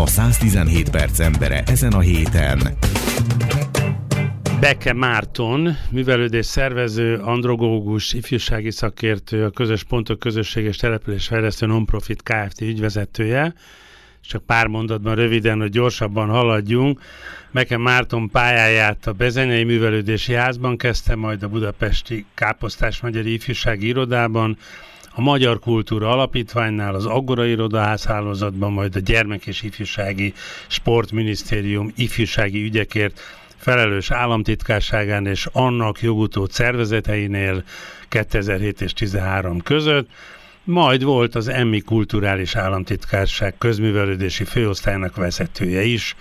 a 117 perc embere ezen a héten. Beke Márton, művelődés szervező, androgógus, ifjúsági szakértő, a Közös Pontok Közösséges Településfejlesztő Nonprofit Kft. ügyvezetője. Csak pár mondatban röviden, hogy gyorsabban haladjunk. Beke Márton pályáját a Bezenyei Művelődési Házban kezdte, majd a Budapesti Káposztás Magyari Ifjúsági Irodában, a Magyar Kultúra Alapítványnál, az Agora Irodaház hálózatban, majd a Gyermek és Ifjúsági Sportminisztérium ifjúsági ügyekért felelős államtitkárságán és annak jogutót szervezeteinél 2007 és 2013 között, majd volt az Emmi Kulturális Államtitkárság közművelődési főosztálynak vezetője is,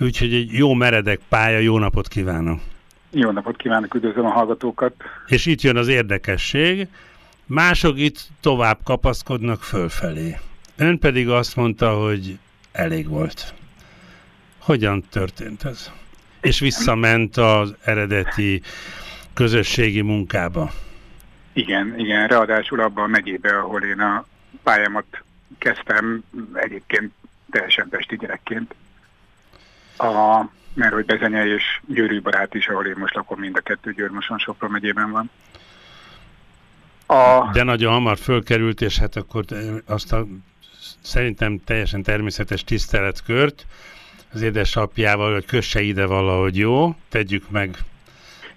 úgyhogy egy jó meredek pálya, jó napot kívánok! Jó napot kívánok, üdvözlöm a hallgatókat! És itt jön az érdekesség, mások itt tovább kapaszkodnak fölfelé. Ön pedig azt mondta, hogy elég volt. Hogyan történt ez? És visszament az eredeti közösségi munkába. Igen, igen, ráadásul abban a megyébe, ahol én a pályámat kezdtem, egyébként teljesen pesti gyerekként. A, mert hogy Bezenye és Győrű barát is, ahol én most lakom, mind a kettő Győrmoson Sopron megyében van. A... De nagyon hamar fölkerült, és hát akkor azt a szerintem teljesen természetes tiszteletkört az édesapjával, hogy kösse ide valahogy jó, tegyük meg,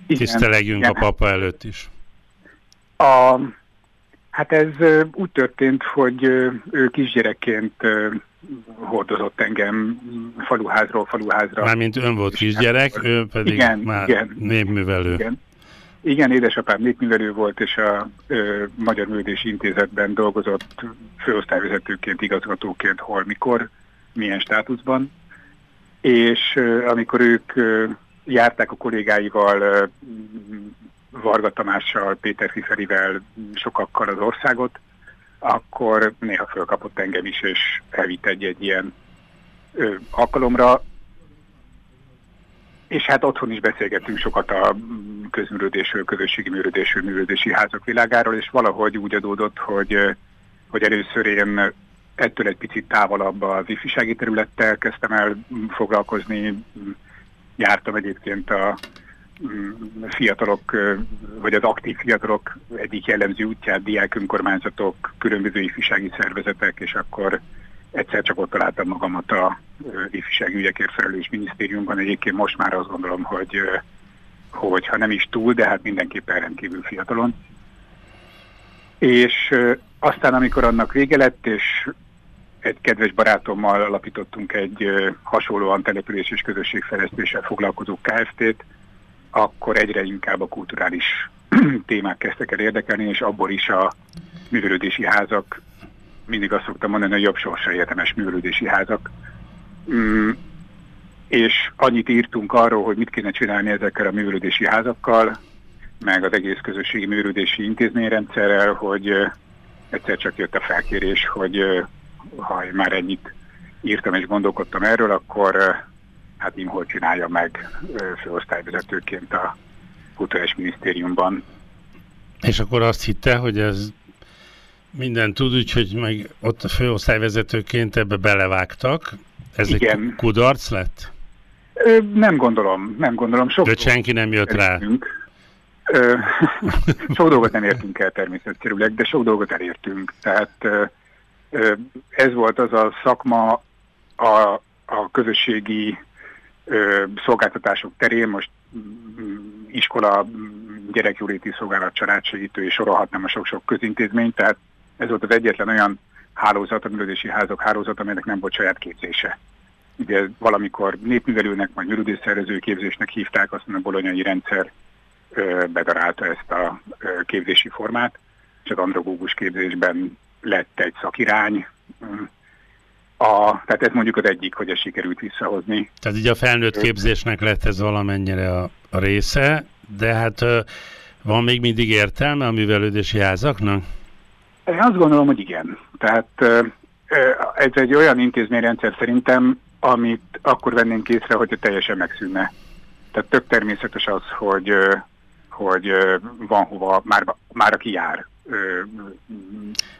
igen, tisztelegjünk igen. a papa előtt is. A, hát ez úgy történt, hogy ő kisgyerekként hordozott engem faluházról faluházra. Mármint ön volt kisgyerek, ő pedig igen, már igen, népművelő. Igen. Igen, édesapám népművelő volt, és a ö, Magyar Művelési Intézetben dolgozott főosztályvezetőként, igazgatóként, hol, mikor, milyen státuszban. És ö, amikor ők ö, járták a kollégáival, ö, Varga Tamással, Péter Fiferivel, sokakkal az országot, akkor néha fölkapott engem is, és elvitt egy-egy ilyen ö, alkalomra, és hát otthon is beszélgettünk sokat a közműrődésről, közösségi műrődésről, műrődési házak világáról, és valahogy úgy adódott, hogy, hogy először én ettől egy picit távolabb az ifjúsági területtel kezdtem el foglalkozni. Jártam egyébként a fiatalok, vagy az aktív fiatalok egyik jellemző útját, diák önkormányzatok, különböző ifjúsági szervezetek, és akkor egyszer csak ott találtam magamat a ifjúsági ügyekért felelős minisztériumban. Egyébként most már azt gondolom, hogy, hogy ha nem is túl, de hát mindenképpen rendkívül fiatalon. És aztán, amikor annak vége lett, és egy kedves barátommal alapítottunk egy hasonlóan település és közösségfejlesztéssel foglalkozó KFT-t, akkor egyre inkább a kulturális témák kezdtek el érdekelni, és abból is a művelődési házak mindig azt szoktam mondani, hogy jobb sorsa érdemes művelődési házak. Mm, és annyit írtunk arról, hogy mit kéne csinálni ezekkel a művelődési házakkal, meg az egész közösségi művelődési intézményrendszerrel, hogy egyszer csak jött a felkérés, hogy ha én már ennyit írtam és gondolkodtam erről, akkor hát én hol csinálja meg főosztályvezetőként a Kulturális Minisztériumban. És akkor azt hitte, hogy ez minden tud, úgyhogy meg ott a főosztályvezetőként ebbe belevágtak. Ez Igen. egy kudarc lett? Ö, nem gondolom, nem gondolom. Sok De senki nem jött elértünk. rá. Ö, sok dolgot nem értünk el természetszerűleg, de sok dolgot elértünk. Tehát ö, ö, ez volt az a szakma a, a közösségi ö, szolgáltatások terén, most mm, iskola, gyerekjóléti szolgálat, családsegítő és sorolhatnám a sok-sok közintézményt, tehát ez volt az egyetlen olyan hálózat, a művelődési házak hálózat, amelynek nem volt saját képzése. Ugye valamikor népművelőnek, vagy művelődésszervező képzésnek hívták, aztán a bolonyai rendszer bedarálta ezt a képzési formát, és az androgógus képzésben lett egy szakirány. A, tehát ez mondjuk az egyik, hogy ez sikerült visszahozni. Tehát így a felnőtt képzésnek lett ez valamennyire a, a része, de hát van még mindig értelme a művelődési házaknak? Én azt gondolom, hogy igen. Tehát ez egy olyan intézményrendszer szerintem, amit akkor vennénk észre, hogyha teljesen megszűnne. Tehát tök természetes az, hogy, hogy van hova, már, már aki jár,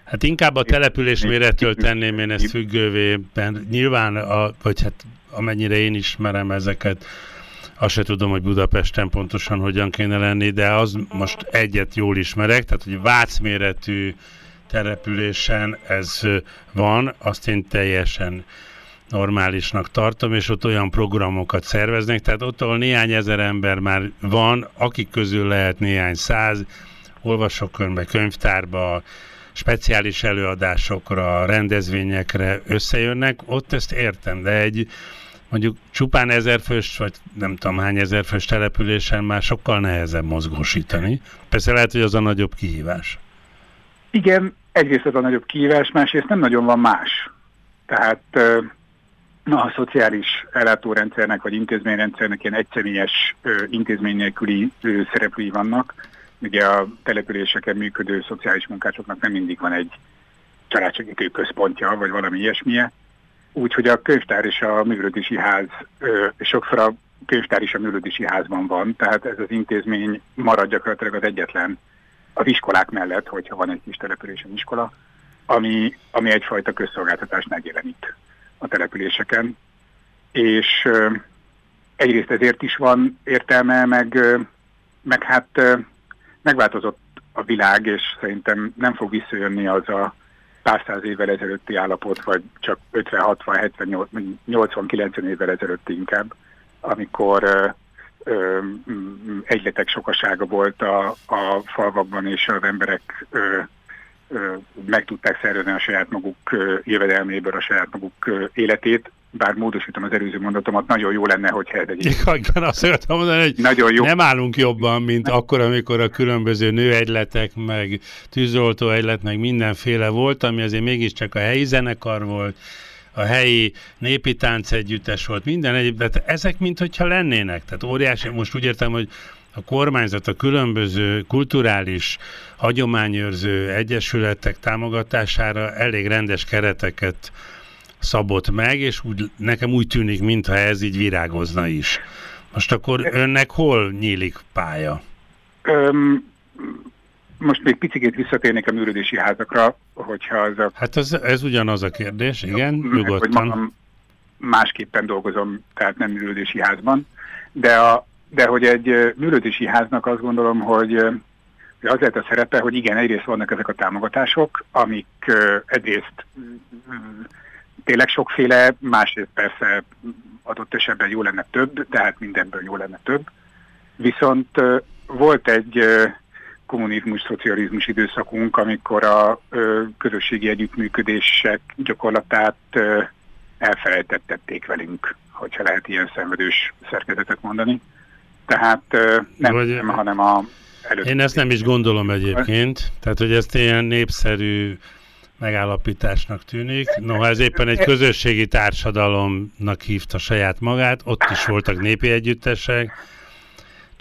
Hát inkább a település méretől tenném én ezt függővé, mert nyilván, a, vagy hát amennyire én ismerem ezeket, azt se tudom, hogy Budapesten pontosan hogyan kéne lenni, de az most egyet jól ismerek, tehát hogy Vác méretű településen ez van, azt én teljesen normálisnak tartom, és ott olyan programokat szerveznek, tehát ott, ahol néhány ezer ember már van, akik közül lehet néhány száz, olvasókönyvbe, könyvtárba, speciális előadásokra, rendezvényekre összejönnek, ott ezt értem, de egy mondjuk csupán ezerfős, vagy nem tudom hány ezerfős településen már sokkal nehezebb mozgósítani. Persze lehet, hogy az a nagyobb kihívás. Igen, egyrészt az a nagyobb kihívás, másrészt nem nagyon van más. Tehát na, a szociális ellátórendszernek vagy intézményrendszernek ilyen egyszemélyes intézmény nélküli szereplői vannak. Ugye a településeken működő szociális munkásoknak nem mindig van egy családsegítő központja, vagy valami ilyesmije. Úgyhogy a könyvtár és a művelődési ház, és sokszor a könyvtár is a művelődési házban van, tehát ez az intézmény marad gyakorlatilag az egyetlen az iskolák mellett, hogyha van egy kis településen iskola, ami, ami egyfajta közszolgáltatást megjelenít a településeken. És egyrészt ezért is van értelme, meg, meg hát megváltozott a világ, és szerintem nem fog visszajönni az a pár száz évvel ezelőtti állapot, vagy csak 50, 60, 70, 80, 90 évvel ezelőtti inkább, amikor ö, egyletek sokasága volt a, a falvakban, és az emberek ö, ö, meg tudták szervezni a saját maguk jövedelméből a saját maguk életét, bár módosítom az előző mondatomat, nagyon jó lenne, hogyha ez egy... Igen, azt szeretem mondani, hogy nagyon jó. nem állunk jobban, mint nem. akkor, amikor a különböző nőegyletek, meg tűzoltó egylet, meg mindenféle volt, ami azért mégiscsak a helyi zenekar volt, a helyi népi tánc együttes volt, minden egyéb, de ezek mint hogyha lennének. Tehát óriási, most úgy értem, hogy a kormányzat a különböző kulturális, hagyományőrző egyesületek támogatására elég rendes kereteket szabott meg, és úgy, nekem úgy tűnik, mintha ez így virágozna is. Most akkor önnek hol nyílik pálya? Öm, most még picit visszatérnék a műrődési házakra, hogyha az a... Hát ez, ez ugyanaz a kérdés, igen, nyugodtan. Hogy másképpen dolgozom, tehát nem műrődési házban, de, a, de hogy egy műrődési háznak azt gondolom, hogy az lehet a szerepe, hogy igen, egyrészt vannak ezek a támogatások, amik egyrészt tényleg sokféle, másrészt persze adott esetben jó lenne több, de hát mindenből jó lenne több. Viszont volt egy kommunizmus, szocializmus időszakunk, amikor a közösségi együttműködések gyakorlatát elfelejtettették velünk, hogyha lehet ilyen szenvedős szerkezetet mondani. Tehát nem, Vagy, nem hanem a előtt. Én ezt nem is gondolom egyébként, tehát hogy ezt ilyen népszerű megállapításnak tűnik. Noha ez éppen egy közösségi társadalomnak hívta saját magát, ott is voltak népi együttesek,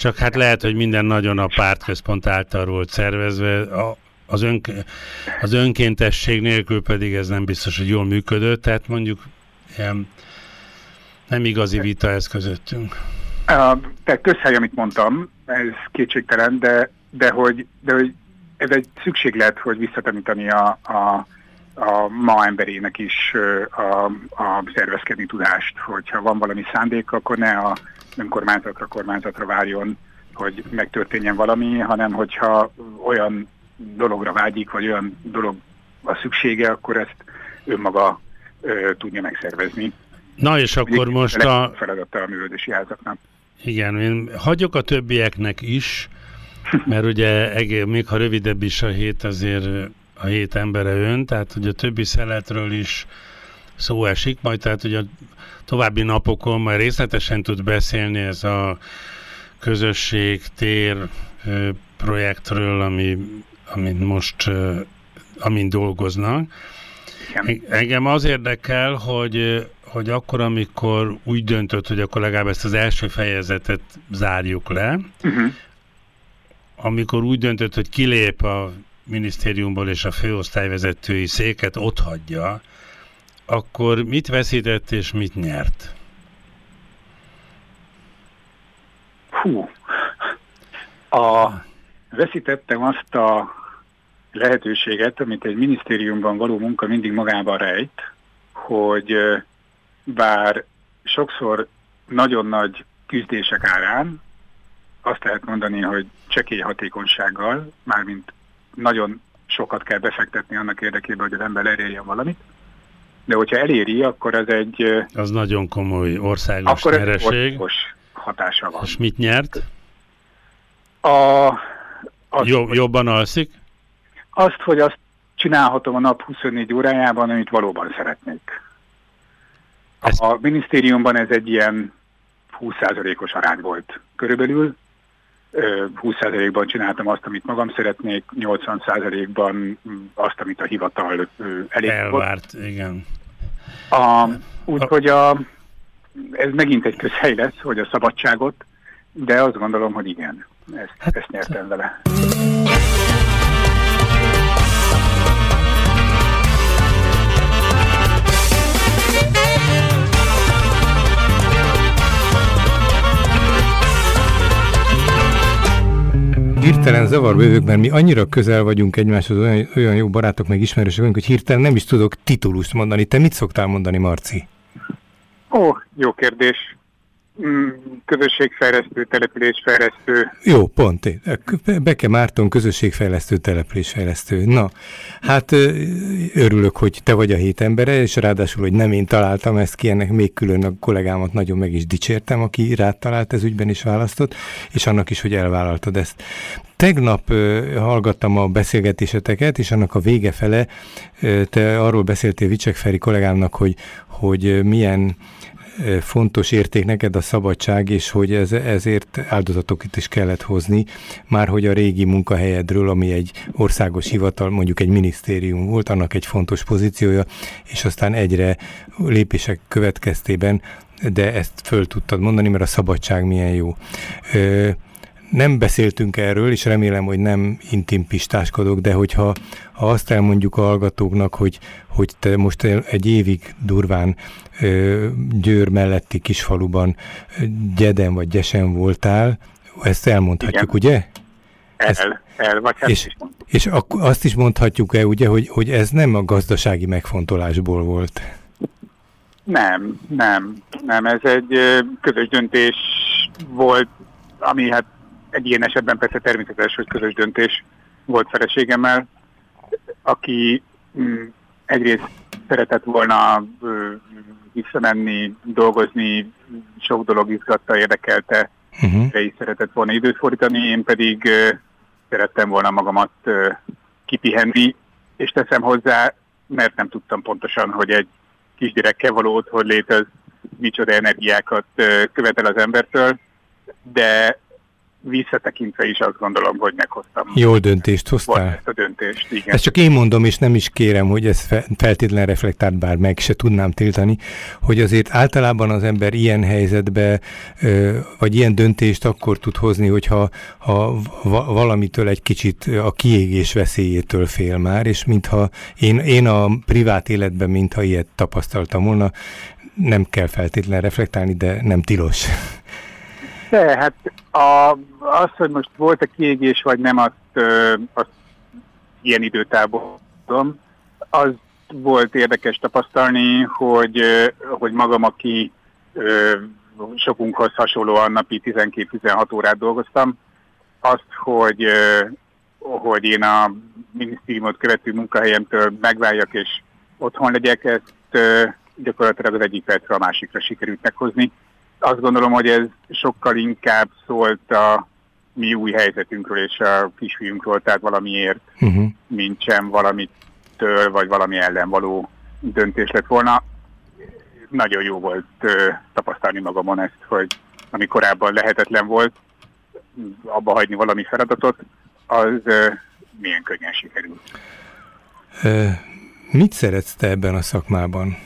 csak hát lehet, hogy minden nagyon a pártközpont által volt szervezve, a, az, ön, az önkéntesség nélkül pedig ez nem biztos, hogy jól működött, tehát mondjuk ilyen nem igazi vita ez közöttünk. Tehát közhely, amit mondtam, ez kétségtelen, de, de, hogy, de hogy ez egy szükséglet, hogy visszatanítani a, a, a ma emberének is a, a szervezkedni tudást, hogyha van valami szándék, akkor ne a önkormányzatra, kormányzatra várjon, hogy megtörténjen valami, hanem hogyha olyan dologra vágyik, vagy olyan dolog a szüksége, akkor ezt önmaga ö, tudja megszervezni. Na és akkor Ugye, most a... Feladata a művődési házaknak. Igen, én hagyok a többieknek is, mert ugye még ha rövidebb is a hét, azért a hét embere ön, tehát hogy a többi szeletről is szó esik, majd tehát hogy a további napokon majd részletesen tud beszélni ez a közösség, tér projektről, ami, amin most amin dolgoznak. Igen. Engem az érdekel, hogy, hogy akkor, amikor úgy döntött, hogy akkor legalább ezt az első fejezetet zárjuk le, uh-huh amikor úgy döntött, hogy kilép a minisztériumból és a főosztályvezetői széket ott hagyja, akkor mit veszített és mit nyert? Hú, a, veszítettem azt a lehetőséget, amit egy minisztériumban való munka mindig magában rejt, hogy bár sokszor nagyon nagy küzdések árán, azt lehet mondani, hogy csekély hatékonysággal, mármint nagyon sokat kell befektetni annak érdekében, hogy az ember elérjen valamit, de hogyha eléri, akkor ez egy... Az nagyon komoly országos akkor nyereség. Akkor hatása van. És mit nyert? A, azt, Jobb, jobban alszik? Azt, hogy azt csinálhatom a nap 24 órájában, amit valóban szeretnék. Ezt... A minisztériumban ez egy ilyen 20%-os arány volt körülbelül. 20%-ban csináltam azt, amit magam szeretnék, 80%-ban azt, amit a hivatal elég Elvárt, volt. igen. Úgyhogy a, ez megint egy közhely lesz, hogy a szabadságot, de azt gondolom, hogy igen, ezt, hát, ezt nyertem vele. Hirtelen zavarba jövök, mert mi annyira közel vagyunk egymáshoz, olyan, olyan jó barátok, meg ismerősök vagyunk, hogy hirtelen nem is tudok titulust mondani. Te mit szoktál mondani, Marci? Ó, jó kérdés. Mm, közösségfejlesztő, településfejlesztő. Jó, pont. Beke Márton, közösségfejlesztő, településfejlesztő. Na, hát örülök, hogy te vagy a hét embere, és ráadásul, hogy nem én találtam ezt ki, ennek még külön a kollégámat nagyon meg is dicsértem, aki rád talált ez ügyben is választott, és annak is, hogy elvállaltad ezt. Tegnap hallgattam a beszélgetéseteket, és annak a vége fele te arról beszéltél Vicsek Feri kollégámnak, hogy, hogy milyen fontos érték neked a szabadság, és hogy ez, ezért áldozatokat is kellett hozni, már hogy a régi munkahelyedről, ami egy országos hivatal, mondjuk egy minisztérium volt, annak egy fontos pozíciója, és aztán egyre lépések következtében, de ezt föl tudtad mondani, mert a szabadság milyen jó. Ö, nem beszéltünk erről, és remélem, hogy nem intim pistáskodok, de hogyha ha azt elmondjuk a hallgatóknak, hogy, hogy te most egy évig durván Győr melletti kisfaluban Gyeden vagy Gyesen voltál, ezt elmondhatjuk, Igen. ugye? El, ezt, el, vagy hát és, és azt is mondhatjuk-e, ugye, hogy, hogy ez nem a gazdasági megfontolásból volt? Nem, nem, nem. Ez egy közös döntés volt, ami hát egy ilyen esetben persze természetes, hogy közös döntés volt feleségemmel, aki mm, egyrészt szeretett volna visszamenni, dolgozni, sok dolog izgatta, érdekelte, uh-huh. is szeretett volna időt fordítani, én pedig szerettem volna magamat kipihenni, és teszem hozzá, mert nem tudtam pontosan, hogy egy kisgyerekkel való otthon létez, micsoda energiákat követel az embertől, de visszatekintve is azt gondolom, hogy meghoztam. Jól döntést hoztál. Ezt a döntést, igen. Ezt csak én mondom, és nem is kérem, hogy ez feltétlen reflektált, bár meg se tudnám tiltani, hogy azért általában az ember ilyen helyzetbe, vagy ilyen döntést akkor tud hozni, hogyha ha valamitől egy kicsit a kiégés veszélyétől fél már, és mintha én, én a privát életben, mintha ilyet tapasztaltam volna, nem kell feltétlen reflektálni, de nem tilos. De, hát a, az, hogy most volt a kiégés, vagy nem, azt, azt ilyen időtávon az volt érdekes tapasztalni, hogy, hogy magam, aki sokunkhoz hasonlóan napi 12-16 órát dolgoztam, azt, hogy, hogy én a minisztériumot követő munkahelyemtől megváljak és otthon legyek, ezt gyakorlatilag az egyik percre a másikra sikerült meghozni azt gondolom, hogy ez sokkal inkább szólt a mi új helyzetünkről és a kisfiunkról, tehát valamiért, uh-huh. mint sem valamitől vagy valami ellen való döntés lett volna. Nagyon jó volt ö, tapasztalni magamon ezt, hogy ami korábban lehetetlen volt, abba hagyni valami feladatot, az ö, milyen könnyen sikerült. Ö, mit szeretsz te ebben a szakmában?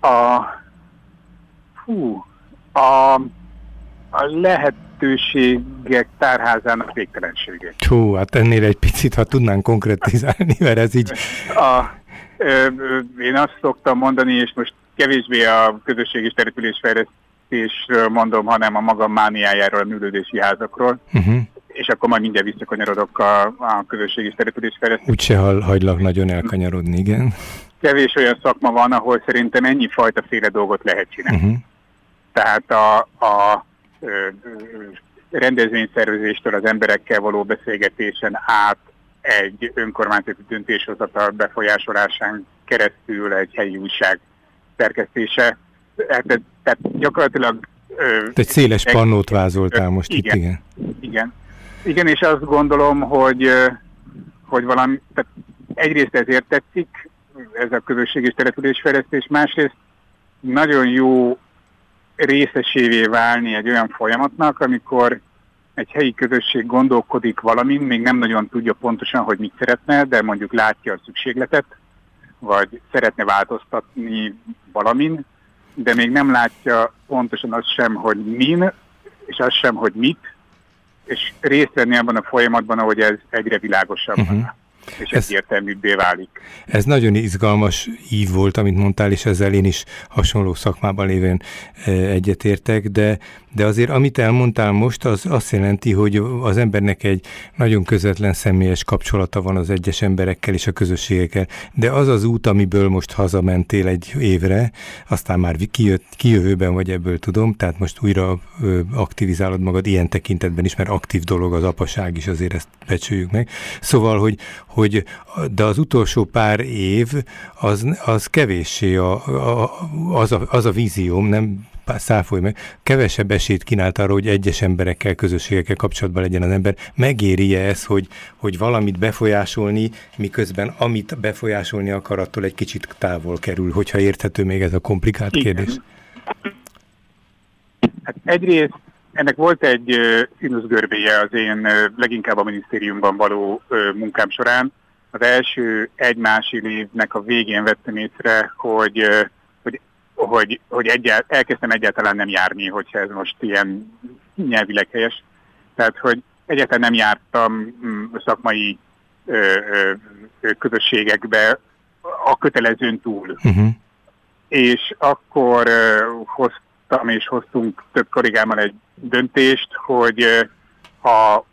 A Hú, a, a lehetőségek tárházának végtelensége. Hú, hát ennél egy picit, ha tudnánk konkrétizálni, mert ez így... A, ö, én azt szoktam mondani, és most kevésbé a közösségi településfejlesztésről mondom, hanem a magam mániájáról, a műlődési házakról. Uh-huh. és akkor majd mindjárt visszakanyarodok a, a közösségi településfejlesztésre. Úgyse hagylak nagyon elkanyarodni, igen. Kevés olyan szakma van, ahol szerintem ennyi fajta féle dolgot lehet csinálni. Uh-huh. Tehát a, a ö, rendezvényszervezéstől az emberekkel való beszélgetésen át egy önkormányzati döntéshozatal befolyásolásán keresztül egy helyi újság szerkesztése. Tehát, tehát gyakorlatilag... Ö, egy széles pannót vázoltál most igen, itt, igen. Igen. Igen, és azt gondolom, hogy, hogy valami, tehát egyrészt ezért tetszik ez a közösség és településfejlesztés, másrészt nagyon jó részesévé válni egy olyan folyamatnak, amikor egy helyi közösség gondolkodik valamin, még nem nagyon tudja pontosan, hogy mit szeretne, de mondjuk látja a szükségletet, vagy szeretne változtatni valamin, de még nem látja pontosan azt sem, hogy min, és azt sem, hogy mit, és részt venni abban a folyamatban, ahogy ez egyre világosabb. Uh-huh és ez, egyértelműbbé válik. Ez nagyon izgalmas ív volt, amit mondtál, és ezzel én is hasonló szakmában lévén e, egyetértek, de, de azért amit elmondtál most, az azt jelenti, hogy az embernek egy nagyon közvetlen személyes kapcsolata van az egyes emberekkel és a közösségekkel, de az az út, amiből most hazamentél egy évre, aztán már kijött, kijövőben vagy ebből tudom, tehát most újra aktivizálod magad ilyen tekintetben is, mert aktív dolog az apaság is, azért ezt becsüljük meg. Szóval, hogy, hogy de az utolsó pár év az, az kevéssé a, a, az, a, az a vízióm, nem száfolj meg, kevesebb esélyt kínált arra, hogy egyes emberekkel, közösségekkel kapcsolatban legyen az ember. Megéri-e ez, hogy, hogy valamit befolyásolni, miközben amit befolyásolni akar, attól egy kicsit távol kerül, hogyha érthető még ez a komplikált Igen. kérdés? Hát egyrészt ennek volt egy színuszgörbéje az én leginkább a minisztériumban való munkám során. Az első egy-másfél évnek a végén vettem észre, hogy, hogy, hogy, hogy egyált, elkezdtem egyáltalán nem járni, hogyha ez most ilyen nyelvileg helyes. Tehát, hogy egyáltalán nem jártam um, szakmai uh, uh, közösségekbe a kötelezőn túl. Uh-huh. És akkor uh, hoztam és hoztunk több kollégámmal egy döntést, hogy ha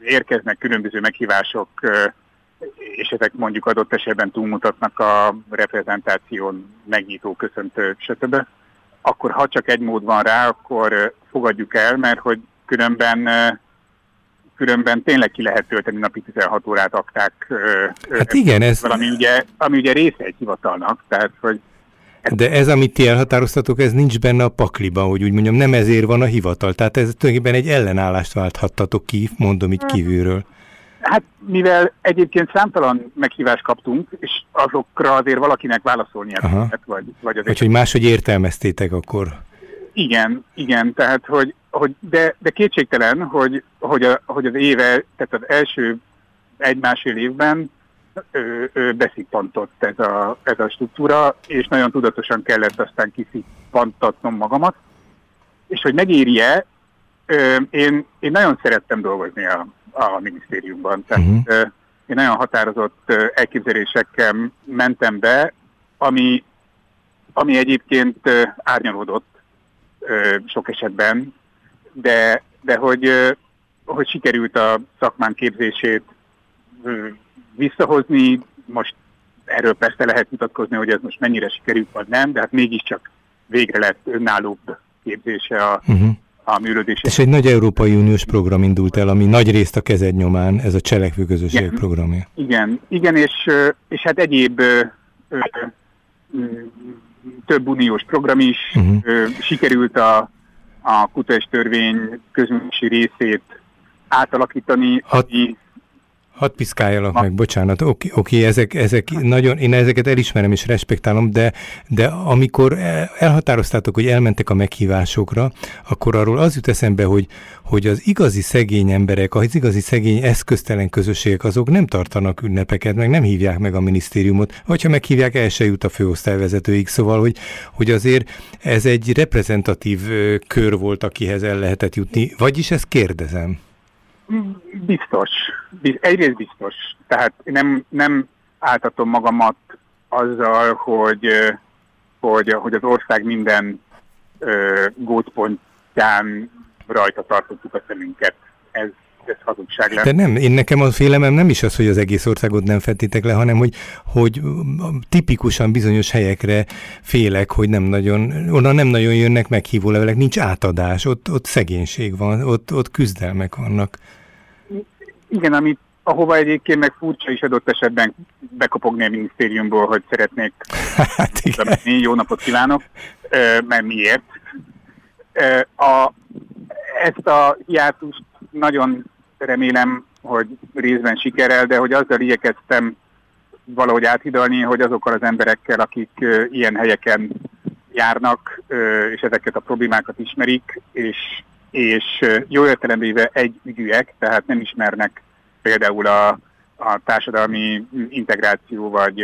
érkeznek különböző meghívások, és ezek mondjuk adott esetben túlmutatnak a reprezentáción, megnyitó, köszöntő, stb., akkor ha csak egy mód van rá, akkor fogadjuk el, mert hogy különben különben tényleg ki lehet tölteni napi 16 órát akták. Hát igen, ez... Valami ugye, ami ugye része egy hivatalnak, tehát hogy de ez, amit ti elhatároztatok, ez nincs benne a pakliban, hogy úgy mondjam, nem ezért van a hivatal. Tehát ez tulajdonképpen egy ellenállást válthattatok ki, mondom itt kívülről. Hát mivel egyébként számtalan meghívást kaptunk, és azokra azért valakinek válaszolnia kellett, vagy, vagy azért... hogy máshogy értelmeztétek akkor. Igen, igen, tehát hogy, hogy de, de kétségtelen, hogy, hogy, a, hogy az éve, tehát az első egy-másfél évben beszippantott ez a, ez a struktúra, és nagyon tudatosan kellett aztán kiszippantatnom magamat. És hogy megéri-e, én, én nagyon szerettem dolgozni a, a minisztériumban. Tehát uh-huh. én nagyon határozott elképzelésekkel mentem be, ami, ami egyébként árnyalódott sok esetben, de, de hogy, hogy sikerült a szakmán képzését visszahozni. Most erről persze lehet mutatkozni, hogy ez most mennyire sikerült, vagy nem, de hát mégiscsak végre lett önállóbb képzése a, uh-huh. a műrődés. És egy nagy Európai Uniós program indult el, ami nagy részt a kezed nyomán, ez a cselekvő közösség igen, programja. Igen, igen, és, és hát egyéb ö, ö, több uniós program is. Uh-huh. Ö, sikerült a, a kutatás törvény közműsi részét átalakítani, Hat, ami Hadd piszkáljalak meg, bocsánat, oké, oké ezek, ezek nagyon, én ezeket elismerem és respektálom, de, de amikor elhatároztátok, hogy elmentek a meghívásokra, akkor arról az jut eszembe, hogy, hogy az igazi szegény emberek, az igazi szegény eszköztelen közösségek, azok nem tartanak ünnepeket, meg nem hívják meg a minisztériumot, vagy ha meghívják, el se jut a főosztályvezetőig, szóval, hogy, hogy azért ez egy reprezentatív kör volt, akihez el lehetett jutni, vagyis ezt kérdezem. Biztos. Egyrészt biztos. Tehát nem, nem áltatom magamat azzal, hogy, hogy, hogy az ország minden gótpontján rajta tartottuk a szemünket. Ez ez hazugság lesz. De nem, én nekem a félemem nem is az, hogy az egész országot nem fettitek le, hanem hogy, hogy tipikusan bizonyos helyekre félek, hogy nem nagyon, onnan nem nagyon jönnek meghívó levelek, nincs átadás, ott, ott szegénység van, ott, ott küzdelmek vannak. Igen, amit ahova egyébként meg furcsa is adott esetben bekopogni a minisztériumból, hogy szeretnék hát igen. jó napot kívánok, mert miért. A, ezt a hiátust nagyon remélem, hogy részben sikerel, de hogy azzal igyekeztem valahogy áthidalni, hogy azokkal az emberekkel, akik ilyen helyeken járnak, és ezeket a problémákat ismerik, és, és jó értelemben egy ügyűek, tehát nem ismernek például a, a társadalmi integráció, vagy,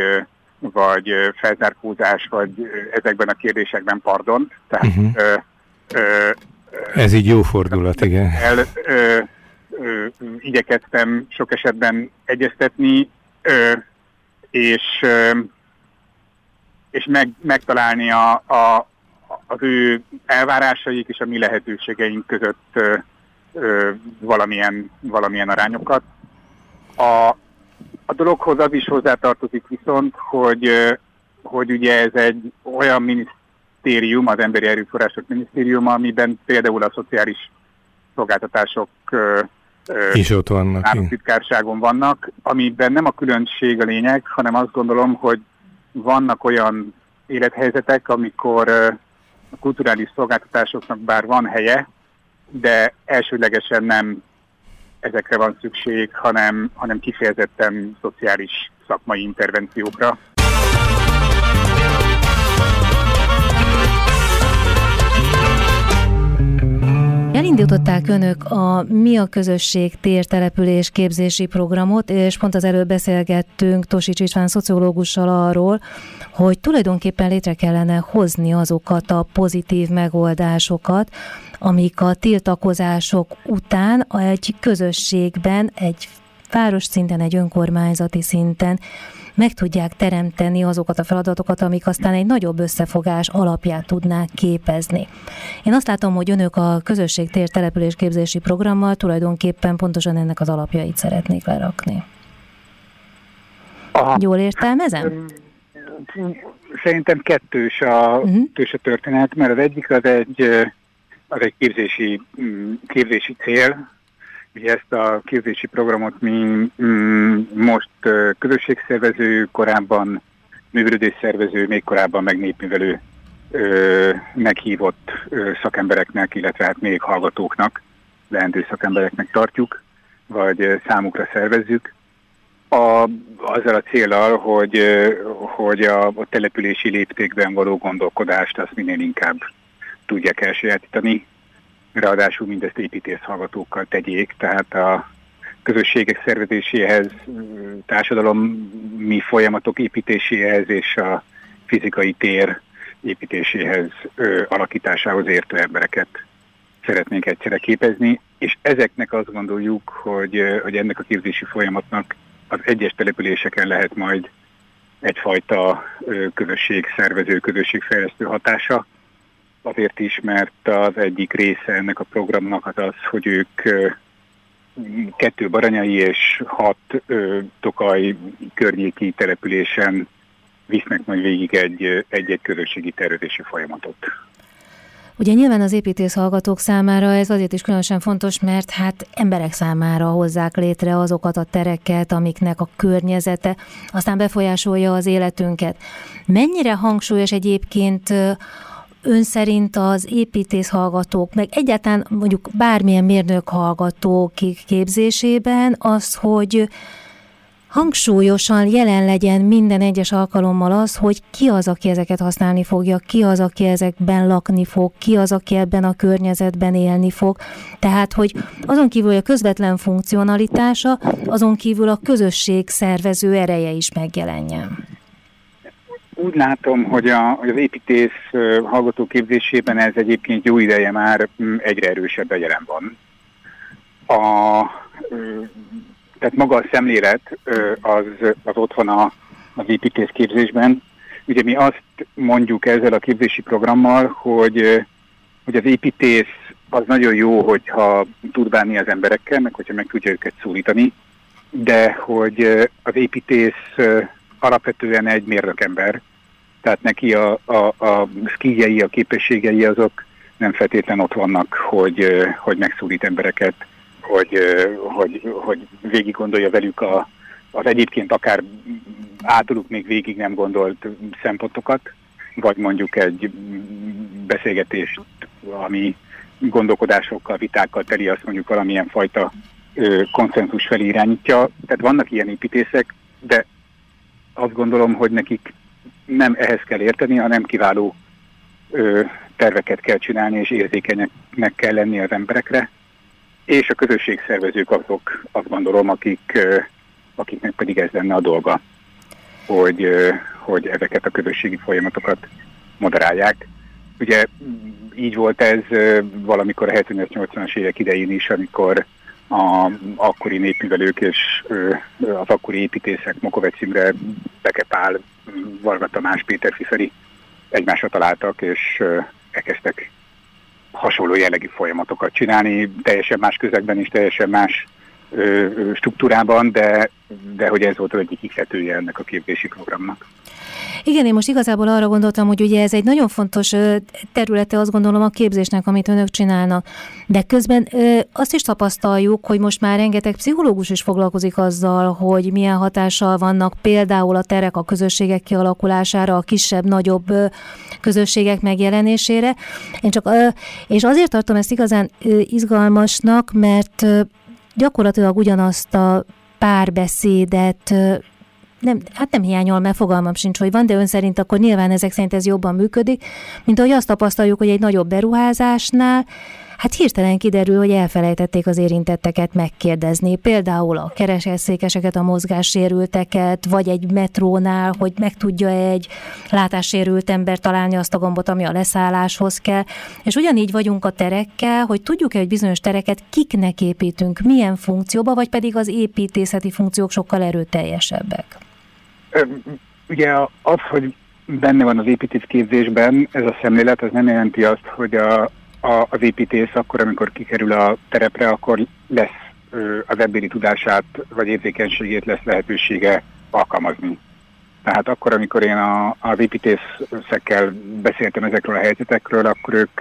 vagy felzárkózás, vagy ezekben a kérdésekben pardon. Tehát, uh-huh. ö, ö, Ez így jó fordulat, igen. El, ö, ö, igyekeztem sok esetben egyeztetni, ö, és, ö, és meg, megtalálni a, a, az ő elvárásaik és a mi lehetőségeink között ö, ö, valamilyen, valamilyen arányokat. A, a dologhoz az is hozzátartozik viszont, hogy, hogy ugye ez egy olyan minisztérium, az Emberi Erőforrások Minisztériuma, amiben például a szociális szolgáltatások is ott vannak. Államtitkárságon vannak, amiben nem a különbség a lényeg, hanem azt gondolom, hogy vannak olyan élethelyzetek, amikor a kulturális szolgáltatásoknak bár van helye, de elsődlegesen nem ezekre van szükség, hanem, hanem kifejezetten szociális szakmai intervenciókra. Elindították önök a Mi a közösség tértelepülés képzési programot, és pont az előbb beszélgettünk Tosics István szociológussal arról, hogy tulajdonképpen létre kellene hozni azokat a pozitív megoldásokat, amik a tiltakozások után egy közösségben, egy város szinten, egy önkormányzati szinten meg tudják teremteni azokat a feladatokat, amik aztán egy nagyobb összefogás alapját tudnák képezni. Én azt látom, hogy önök a közösségtér településképzési programmal tulajdonképpen pontosan ennek az alapjait szeretnék lerakni. Aha. Jól értelmezem? Szerintem kettős a, uh-huh. a történet, mert az egyik az egy, az egy képzési, képzési cél, Ugye ezt a képzési programot mi mm, most közösségszervező, korábban művelődésszervező, még korábban meg népművelő ö, meghívott ö, szakembereknek, illetve hát még hallgatóknak, leendő szakembereknek tartjuk, vagy számukra szervezzük. A, azzal a célral, hogy, hogy a, a települési léptékben való gondolkodást azt minél inkább tudják elsajátítani, ráadásul mindezt építész hallgatókkal tegyék, tehát a közösségek szervezéséhez, társadalom mi folyamatok építéséhez és a fizikai tér építéséhez, ö, alakításához értő embereket szeretnénk egyszerre képezni, és ezeknek azt gondoljuk, hogy, hogy ennek a képzési folyamatnak az egyes településeken lehet majd egyfajta közösségszervező, közösségfejlesztő hatása, azért is, mert az egyik része ennek a programnak az az, hogy ők kettő baranyai és hat ö, tokaj környéki településen visznek majd végig egy, egy-egy közösségi tervezési folyamatot. Ugye nyilván az építész hallgatók számára ez azért is különösen fontos, mert hát emberek számára hozzák létre azokat a tereket, amiknek a környezete aztán befolyásolja az életünket. Mennyire hangsúlyos egyébként ön szerint az építész hallgatók, meg egyáltalán mondjuk bármilyen mérnök hallgató képzésében az, hogy hangsúlyosan jelen legyen minden egyes alkalommal az, hogy ki az, aki ezeket használni fogja, ki az, aki ezekben lakni fog, ki az, aki ebben a környezetben élni fog. Tehát, hogy azon kívül a közvetlen funkcionalitása, azon kívül a közösség szervező ereje is megjelenjen úgy látom, hogy, a, az építész hallgatóképzésében ez egyébként jó ideje már mm, egyre erősebb jelen van. A, tehát maga a szemlélet az, az ott van a, az építészképzésben. Ugye mi azt mondjuk ezzel a képzési programmal, hogy, hogy az építész az nagyon jó, hogyha tud bánni az emberekkel, meg hogyha meg tudja őket szólítani, de hogy az építész alapvetően egy mérnökember, tehát neki a, a, a skijei, a képességei azok nem feltétlen ott vannak, hogy, hogy megszólít embereket, hogy, hogy, hogy végig gondolja velük a, az egyébként akár általuk még végig nem gondolt szempontokat, vagy mondjuk egy beszélgetést, ami gondolkodásokkal, vitákkal teli, azt mondjuk valamilyen fajta ö, konszenzus felé irányítja. Tehát vannak ilyen építészek, de azt gondolom, hogy nekik nem ehhez kell érteni, hanem kiváló ö, terveket kell csinálni, és érzékenyeknek kell lenni az emberekre. És a közösségszervezők azok, azt gondolom, akik, ö, akiknek pedig ez lenne a dolga, hogy, ö, hogy ezeket a közösségi folyamatokat moderálják. Ugye így volt ez valamikor a 70-80-as évek idején is, amikor a akkori népművelők és az akkori építészek Mokovec Imre, Beke Pál, Varga Tamás, Péter Fiferi egymásra találtak, és elkezdtek hasonló jellegű folyamatokat csinálni, teljesen más közegben is, teljesen más struktúrában, de, de hogy ez volt az egyik ikletője ennek a képzési programnak. Igen, én most igazából arra gondoltam, hogy ugye ez egy nagyon fontos területe, azt gondolom, a képzésnek, amit önök csinálnak. De közben azt is tapasztaljuk, hogy most már rengeteg pszichológus is foglalkozik azzal, hogy milyen hatással vannak például a terek a közösségek kialakulására, a kisebb-nagyobb közösségek megjelenésére. Én csak, és azért tartom ezt igazán izgalmasnak, mert gyakorlatilag ugyanazt a párbeszédet nem, hát nem hiányol, mert fogalmam sincs, hogy van, de ön szerint akkor nyilván ezek szerint ez jobban működik, mint ahogy azt tapasztaljuk, hogy egy nagyobb beruházásnál hát hirtelen kiderül, hogy elfelejtették az érintetteket megkérdezni. Például a keresesszékeseket, a mozgássérülteket, vagy egy metrónál, hogy meg tudja egy látássérült ember találni azt a gombot, ami a leszálláshoz kell. És ugyanígy vagyunk a terekkel, hogy tudjuk-e, hogy bizonyos tereket kiknek építünk, milyen funkcióba, vagy pedig az építészeti funkciók sokkal erőteljesebbek. Ugye az, hogy benne van az építészképzésben, ez a szemlélet, ez nem jelenti azt, hogy a, a, az építész akkor, amikor kikerül a terepre, akkor lesz az ebbéli tudását vagy érzékenységét lesz lehetősége alkalmazni. Tehát akkor, amikor én a, az építészekkel beszéltem ezekről a helyzetekről, akkor ők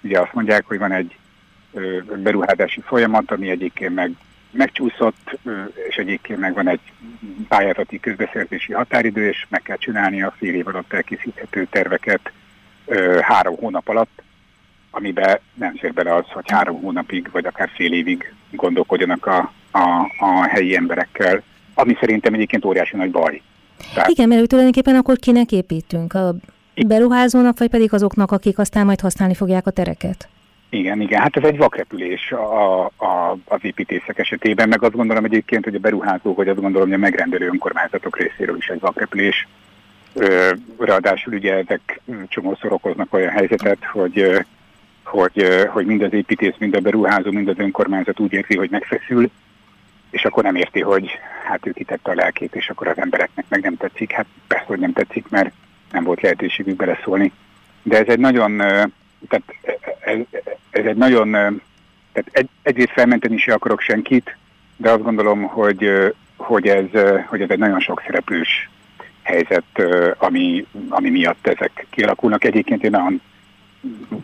ugye azt mondják, hogy van egy beruházási folyamat, ami egyébként meg megcsúszott, és egyébként meg van egy pályázati közbeszerzési határidő, és meg kell csinálni a fél év alatt elkészíthető terveket három hónap alatt, amiben nem fér bele az, hogy három hónapig, vagy akár fél évig gondolkodjanak a, a, a helyi emberekkel, ami szerintem egyébként óriási nagy baj. Tehát... Igen, mert tulajdonképpen akkor kinek építünk? A beruházónak, vagy pedig azoknak, akik aztán majd használni fogják a tereket? Igen, igen, hát ez egy vakrepülés a, a, az építészek esetében, meg azt gondolom egyébként, hogy a beruházó, vagy azt gondolom, hogy a megrendelő önkormányzatok részéről is egy vakrepülés. Ráadásul ugye ezek csomószor okoznak olyan helyzetet, hogy, hogy, hogy mind az építész, mind a beruházó, mind az önkormányzat úgy érzi, hogy megfeszül, és akkor nem érti, hogy hát ő kitette a lelkét, és akkor az embereknek meg nem tetszik. Hát persze, hogy nem tetszik, mert nem volt lehetőségük beleszólni. De ez egy nagyon tehát ez, ez egy nagyon, tehát egy, egyrészt felmenteni sem akarok senkit, de azt gondolom, hogy, hogy, ez, hogy ez egy nagyon sok szereplős helyzet, ami, ami miatt ezek kialakulnak. Egyébként én nagyon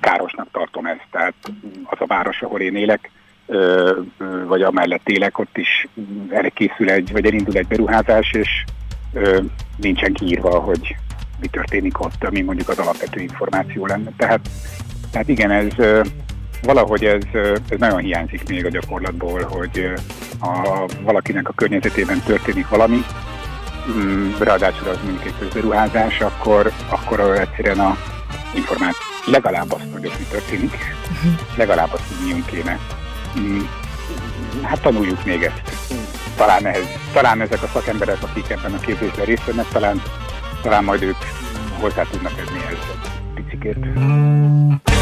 károsnak tartom ezt, tehát az a város, ahol én élek, vagy amellett élek, ott is elkészül egy, vagy elindul egy beruházás, és nincsen kiírva, hogy mi történik ott, ami mondjuk az alapvető információ lenne. Tehát, tehát igen, ez valahogy ez, ez nagyon hiányzik még a gyakorlatból, hogy ha valakinek a környezetében történik valami, mm, ráadásul az mondjuk egy közberuházás, akkor, akkor egyszerűen a információ legalább azt, ott mi történik, legalább azt tudniunk kéne. Mm, hát tanuljuk még ezt. Talán, ehhez, talán ezek a szakemberek, akik ebben a képzésben részt vennek, talán talán majd ők hozzá tudnak ez ehhez picikért.